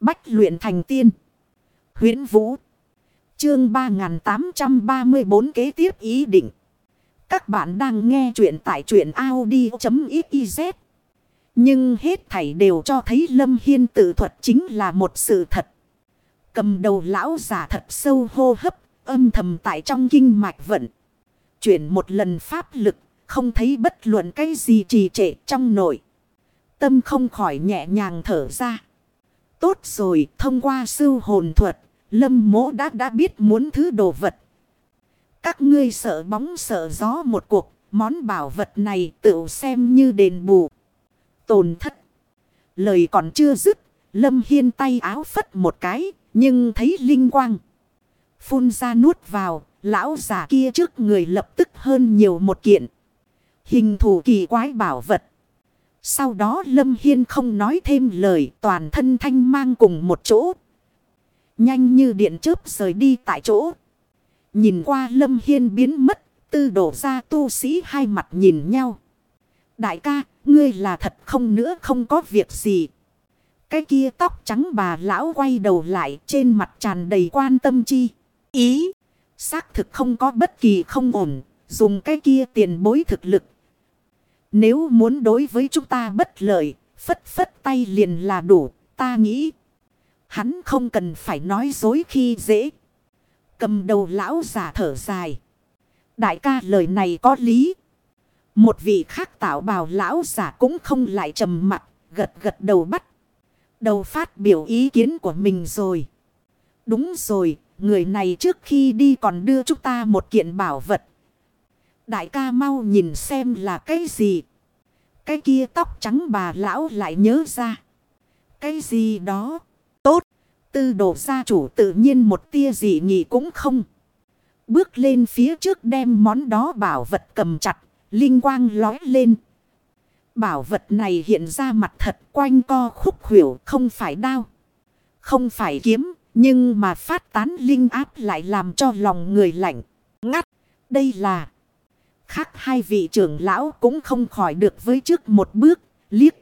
Bách luyện thành tiên. huyễn Vũ. Chương 3834 kế tiếp ý định. Các bạn đang nghe truyện tại truyện Audi.xyz. Nhưng hết thảy đều cho thấy Lâm Hiên tự thuật chính là một sự thật. Cầm đầu lão giả thật sâu hô hấp, âm thầm tại trong kinh mạch vận. Chuyển một lần pháp lực, không thấy bất luận cái gì trì trệ trong nội. Tâm không khỏi nhẹ nhàng thở ra. Tốt rồi, thông qua sư hồn thuật, lâm mỗ đã đã biết muốn thứ đồ vật. Các ngươi sợ bóng sợ gió một cuộc, món bảo vật này tự xem như đền bù. Tồn thất. Lời còn chưa dứt, lâm hiên tay áo phất một cái, nhưng thấy linh quang. Phun ra nuốt vào, lão giả kia trước người lập tức hơn nhiều một kiện. Hình thủ kỳ quái bảo vật. Sau đó Lâm Hiên không nói thêm lời toàn thân thanh mang cùng một chỗ. Nhanh như điện chớp rời đi tại chỗ. Nhìn qua Lâm Hiên biến mất, tư đổ ra tu sĩ hai mặt nhìn nhau. Đại ca, ngươi là thật không nữa không có việc gì. Cái kia tóc trắng bà lão quay đầu lại trên mặt tràn đầy quan tâm chi. Ý, xác thực không có bất kỳ không ổn, dùng cái kia tiền bối thực lực. Nếu muốn đối với chúng ta bất lợi, phất phất tay liền là đủ, ta nghĩ. Hắn không cần phải nói dối khi dễ. Cầm đầu lão giả thở dài. Đại ca lời này có lý. Một vị khác tạo bào lão giả cũng không lại trầm mặt, gật gật đầu bắt. Đầu phát biểu ý kiến của mình rồi. Đúng rồi, người này trước khi đi còn đưa chúng ta một kiện bảo vật. Đại ca mau nhìn xem là cái gì. Cái kia tóc trắng bà lão lại nhớ ra. Cái gì đó. Tốt. Tư đồ gia chủ tự nhiên một tia gì nhỉ cũng không. Bước lên phía trước đem món đó bảo vật cầm chặt. Linh quang lói lên. Bảo vật này hiện ra mặt thật quanh co khúc khuỷu, không phải đao. Không phải kiếm. Nhưng mà phát tán linh áp lại làm cho lòng người lạnh. Ngắt. Đây là. Khác hai vị trưởng lão cũng không khỏi được với trước một bước. Liếc.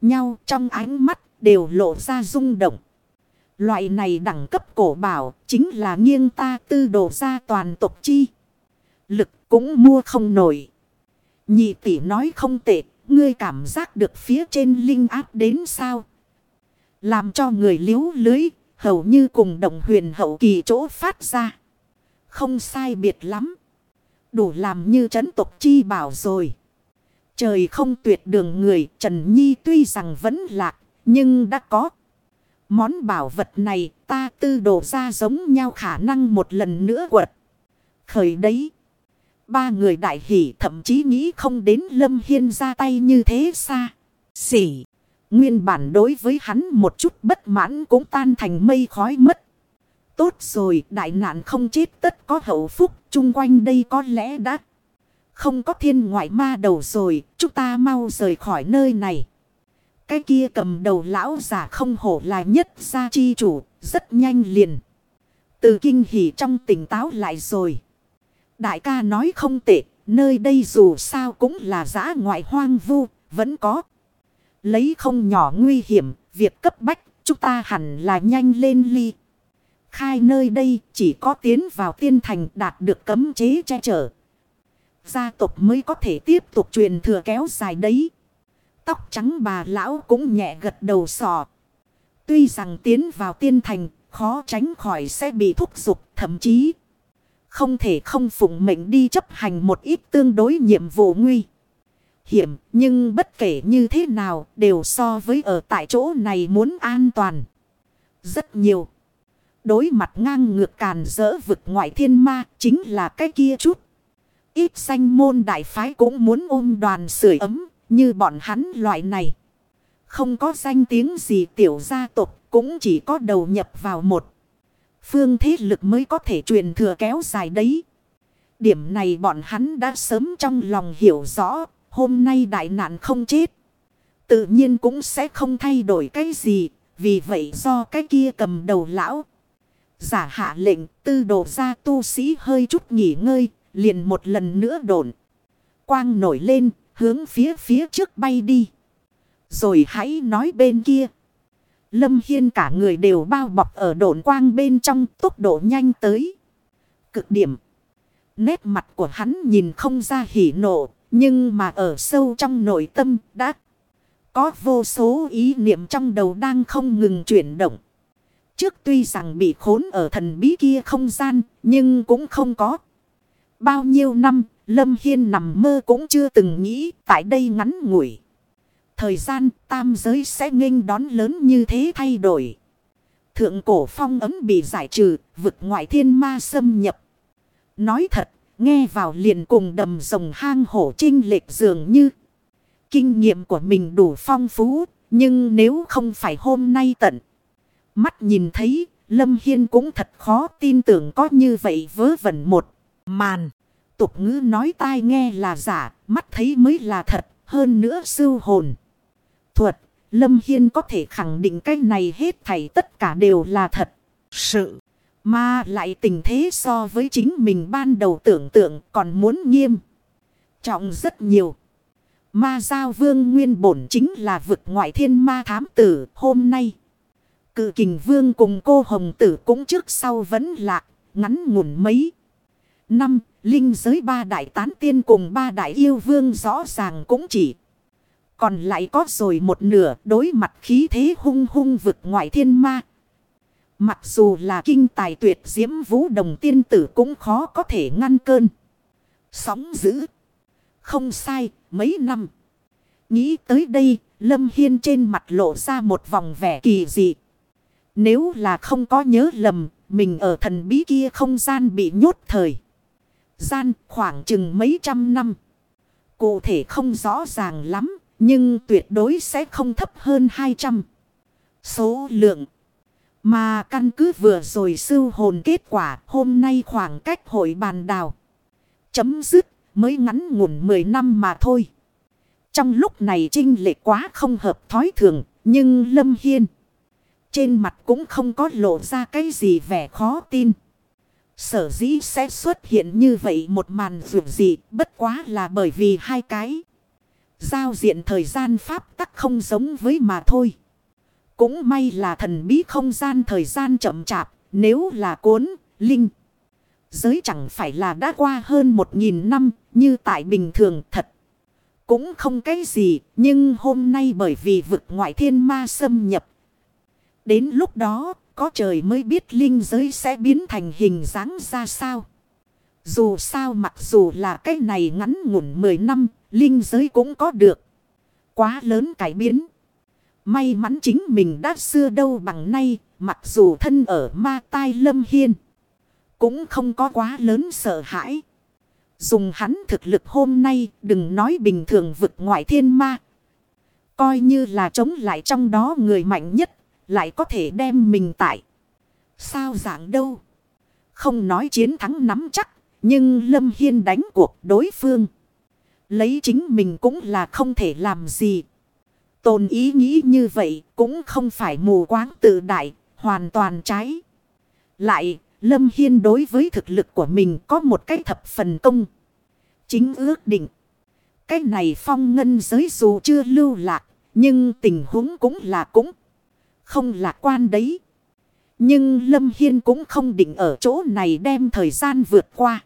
Nhau trong ánh mắt đều lộ ra rung động. Loại này đẳng cấp cổ bảo chính là nghiêng ta tư đồ ra toàn tộc chi. Lực cũng mua không nổi. Nhị tỷ nói không tệ, ngươi cảm giác được phía trên linh áp đến sao? Làm cho người liếu lưới, hầu như cùng đồng huyền hậu kỳ chỗ phát ra. Không sai biệt lắm. Đủ làm như trấn tộc chi bảo rồi. Trời không tuyệt đường người, Trần Nhi tuy rằng vẫn lạc, nhưng đã có. Món bảo vật này ta tư đổ ra giống nhau khả năng một lần nữa quật. Khởi đấy. Ba người đại hỷ thậm chí nghĩ không đến Lâm Hiên ra tay như thế xa. Xỉ. Nguyên bản đối với hắn một chút bất mãn cũng tan thành mây khói mất. Tốt rồi, đại nạn không chết tất có hậu phúc, chung quanh đây có lẽ đã không có thiên ngoại ma đầu rồi, chúng ta mau rời khỏi nơi này. Cái kia cầm đầu lão giả không hổ là nhất gia chi chủ, rất nhanh liền. Từ kinh hỉ trong tỉnh táo lại rồi. Đại ca nói không tệ, nơi đây dù sao cũng là giã ngoại hoang vu, vẫn có. Lấy không nhỏ nguy hiểm, việc cấp bách, chúng ta hẳn là nhanh lên ly. Khai nơi đây chỉ có tiến vào tiên thành đạt được cấm chế che chở. Gia tộc mới có thể tiếp tục truyền thừa kéo dài đấy. Tóc trắng bà lão cũng nhẹ gật đầu sò. Tuy rằng tiến vào tiên thành, khó tránh khỏi sẽ bị thúc giục, thậm chí không thể không phụng mệnh đi chấp hành một ít tương đối nhiệm vụ nguy. Hiểm, nhưng bất kể như thế nào, đều so với ở tại chỗ này muốn an toàn. Rất nhiều. Đối mặt ngang ngược càn rỡ vực ngoại thiên ma, chính là cái kia chút. Ít xanh môn đại phái cũng muốn ôm đoàn sưởi ấm, như bọn hắn loại này. Không có danh tiếng gì tiểu gia tộc cũng chỉ có đầu nhập vào một. Phương thế lực mới có thể truyền thừa kéo dài đấy. Điểm này bọn hắn đã sớm trong lòng hiểu rõ. Hôm nay đại nạn không chết. Tự nhiên cũng sẽ không thay đổi cái gì. Vì vậy do cái kia cầm đầu lão. Giả hạ lệnh, tư đồ ra tu sĩ hơi chút nghỉ ngơi. Liền một lần nữa đổn. Quang nổi lên, hướng phía phía trước bay đi. Rồi hãy nói bên kia. Lâm Hiên cả người đều bao bọc ở độn quang bên trong, tốc độ nhanh tới. Cực điểm. Nét mặt của hắn nhìn không ra hỉ nộ. Nhưng mà ở sâu trong nội tâm đã có vô số ý niệm trong đầu đang không ngừng chuyển động. Trước tuy rằng bị khốn ở thần bí kia không gian, nhưng cũng không có. Bao nhiêu năm, Lâm Hiên nằm mơ cũng chưa từng nghĩ tại đây ngắn ngủi. Thời gian tam giới sẽ nghênh đón lớn như thế thay đổi. Thượng cổ phong ấm bị giải trừ, vực ngoại thiên ma xâm nhập. Nói thật, nghe vào liền cùng đầm rồng hang hổ trinh lệch dường như. Kinh nghiệm của mình đủ phong phú, nhưng nếu không phải hôm nay tận. Mắt nhìn thấy, Lâm Hiên cũng thật khó tin tưởng có như vậy vớ vẩn một màn. Tục ngữ nói tai nghe là giả, mắt thấy mới là thật, hơn nữa sư hồn. Thuật, Lâm Hiên có thể khẳng định cái này hết thảy tất cả đều là thật. Sự, mà lại tình thế so với chính mình ban đầu tưởng tượng còn muốn nghiêm. Trọng rất nhiều. Ma Giao Vương nguyên bổn chính là vực ngoại thiên ma thám tử hôm nay. Cự kình vương cùng cô hồng tử cũng trước sau vẫn lạc, ngắn ngủn mấy. Năm, linh giới ba đại tán tiên cùng ba đại yêu vương rõ ràng cũng chỉ. Còn lại có rồi một nửa đối mặt khí thế hung hung vực ngoại thiên ma. Mặc dù là kinh tài tuyệt diễm vũ đồng tiên tử cũng khó có thể ngăn cơn. Sóng dữ. Không sai, mấy năm. Nghĩ tới đây, Lâm Hiên trên mặt lộ ra một vòng vẻ kỳ dị. Nếu là không có nhớ lầm, mình ở thần bí kia không gian bị nhốt thời. Gian khoảng chừng mấy trăm năm. Cụ thể không rõ ràng lắm, nhưng tuyệt đối sẽ không thấp hơn 200. Số lượng. Mà căn cứ vừa rồi sư hồn kết quả hôm nay khoảng cách hội bàn đào. Chấm dứt mới ngắn ngủn 10 năm mà thôi. Trong lúc này trinh lệ quá không hợp thói thường, nhưng Lâm Hiên trên mặt cũng không có lộ ra cái gì vẻ khó tin. Sở dĩ sẽ xuất hiện như vậy một màn dù gì bất quá là bởi vì hai cái. Giao diện thời gian pháp tắc không giống với mà thôi. Cũng may là thần bí không gian thời gian chậm chạp. Nếu là cuốn, linh. Giới chẳng phải là đã qua hơn một nghìn năm như tại bình thường thật. Cũng không cái gì, nhưng hôm nay bởi vì vực ngoại thiên ma xâm nhập. Đến lúc đó, có trời mới biết linh giới sẽ biến thành hình dáng ra sao. Dù sao mặc dù là cái này ngắn ngủn 10 năm, linh giới cũng có được. Quá lớn cải biến. May mắn chính mình đã xưa đâu bằng nay, mặc dù thân ở ma tai lâm hiên. Cũng không có quá lớn sợ hãi. Dùng hắn thực lực hôm nay đừng nói bình thường vực ngoại thiên ma. Coi như là chống lại trong đó người mạnh nhất. Lại có thể đem mình tại. Sao dạng đâu. Không nói chiến thắng nắm chắc. Nhưng Lâm Hiên đánh cuộc đối phương. Lấy chính mình cũng là không thể làm gì. Tồn ý nghĩ như vậy cũng không phải mù quáng tự đại. Hoàn toàn trái. Lại, Lâm Hiên đối với thực lực của mình có một cái thập phần công. Chính ước định. Cái này phong ngân giới dù chưa lưu lạc. Nhưng tình huống cũng là cũng không lạc quan đấy. Nhưng Lâm Hiên cũng không định ở chỗ này đem thời gian vượt qua.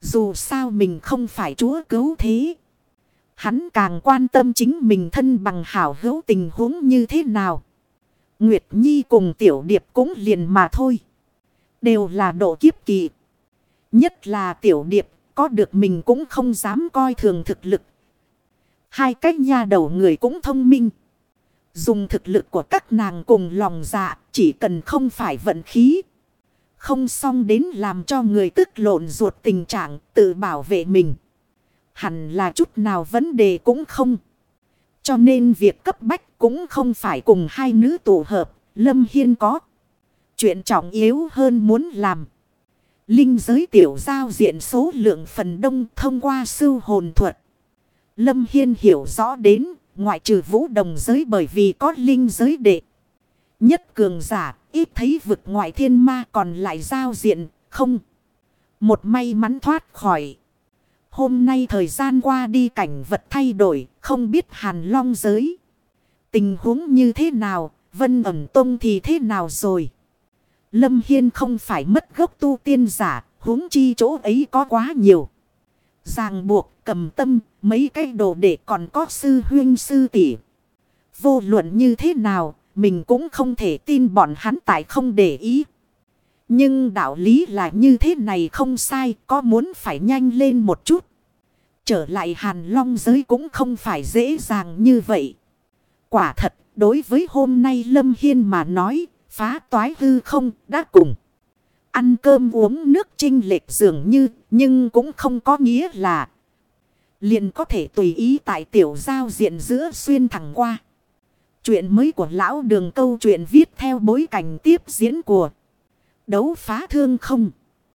Dù sao mình không phải chúa cứu thế. Hắn càng quan tâm chính mình thân bằng hảo hữu tình huống như thế nào. Nguyệt Nhi cùng Tiểu Điệp cũng liền mà thôi. Đều là độ kiếp kỳ. Nhất là Tiểu Điệp, có được mình cũng không dám coi thường thực lực. Hai cách nha đầu người cũng thông minh. Dùng thực lực của các nàng cùng lòng dạ chỉ cần không phải vận khí. Không xong đến làm cho người tức lộn ruột tình trạng, tự bảo vệ mình. Hẳn là chút nào vấn đề cũng không. Cho nên việc cấp bách cũng không phải cùng hai nữ tụ hợp. Lâm Hiên có. Chuyện trọng yếu hơn muốn làm. Linh giới tiểu giao diện số lượng phần đông thông qua sư hồn thuật. Lâm Hiên hiểu rõ đến Ngoại trừ vũ đồng giới bởi vì có linh giới đệ. Nhất cường giả, ít thấy vực ngoại thiên ma còn lại giao diện, không. Một may mắn thoát khỏi. Hôm nay thời gian qua đi cảnh vật thay đổi, không biết hàn long giới. Tình huống như thế nào, Vân ẩm tông thì thế nào rồi? Lâm Hiên không phải mất gốc tu tiên giả, huống chi chỗ ấy có quá nhiều. Ràng buộc, cầm tâm, mấy cái đồ để còn có sư huyên sư tỷ. Vô luận như thế nào, mình cũng không thể tin bọn hắn tại không để ý. Nhưng đạo lý là như thế này không sai, có muốn phải nhanh lên một chút. Trở lại hàn long giới cũng không phải dễ dàng như vậy. Quả thật, đối với hôm nay Lâm Hiên mà nói, phá toái hư không đã cùng. Ăn cơm uống nước trinh lệch dường như, nhưng cũng không có nghĩa là liền có thể tùy ý tại tiểu giao diện giữa xuyên thẳng qua. Chuyện mới của lão đường câu chuyện viết theo bối cảnh tiếp diễn của đấu phá thương không.